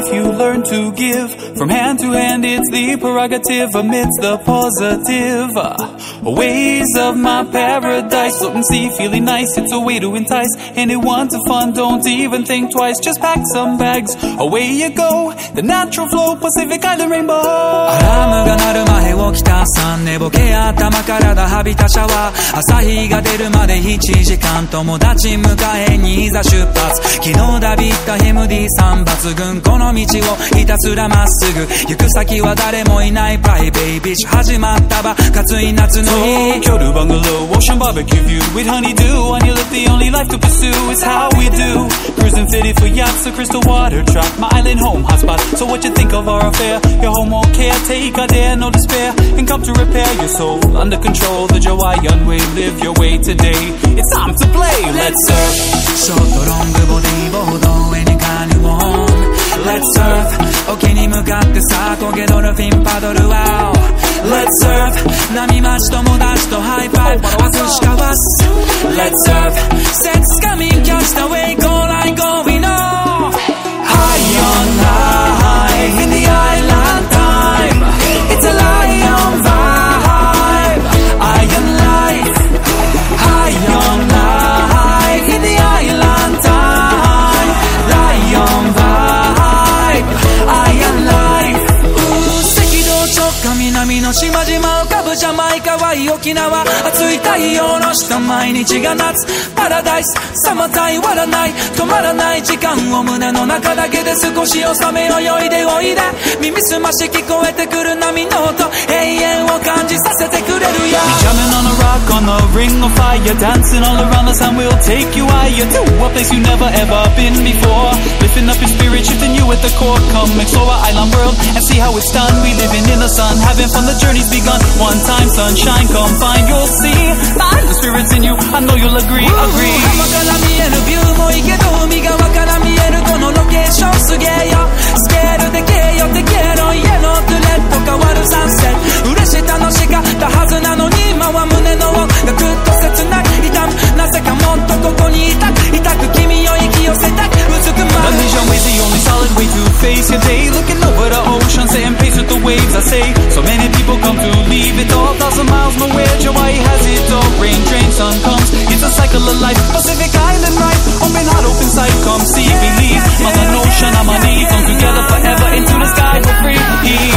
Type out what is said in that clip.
life you learn to give. From hand to hand, it's the prerogative amidst the positive uh, ways of my paradise. Look and see, feeling nice, it's a way to entice anyone to fun. Don't even think twice, just pack some bags. Away you go, the natural flow, Pacific Island rainbow. アラームが鳴る前起きたさん寝ぼけ頭からだ浴びたシャワー朝日が出るまで7時間友達迎えにいざ出発昨日ダビったヘムディさん抜群この道をひたすらまっすぐ 行く先は誰もいないプライベイビーチ始まったば暑い夏の日 Kyoto bungalow, ocean barbecue view with honeydew on your lip. The only life to pursue is how we do. Cruising fitted for yachts, a crystal water track, my island home hotspot. So what you think of our affair? Your home won't care, take a dare, no despair, and come to repair your soul under control. The Hawaiian way, live your way today. It's time to play. Let's surf. ショートロングボディーボード上にカニオン Let's surf 沖に向かってさあ焦げドルフィンパドルワオ Let's surf 波待ち友達とハイパフパイブ。握しかわす。Let's surf 説つがみんい沖縄暑い太陽の下毎日が夏。パラダイスサマタイ割らない。止まらない時間を胸の中だけで少し収め泳いでおいで。耳すまし聞こえてくる波の音永遠を感じさせて ring of fire, dancing all around the sun. We'll take you higher to a place you never ever been before. Lifting up your spirit, shifting you at the core. Come explore our island world and see how it's done. We living in the sun, having fun. The journey's begun. One time sunshine, come find, you'll see. The spirit's in you. I know you'll agree, agree. say So many people come to leave it all. Thousand miles from Hawaii has it all. Rain, train, sun comes It's a cycle of life. Pacific Island ride Open heart, open sight Come see, believe Mother ocean, I'm on Come together forever Into the sky for free.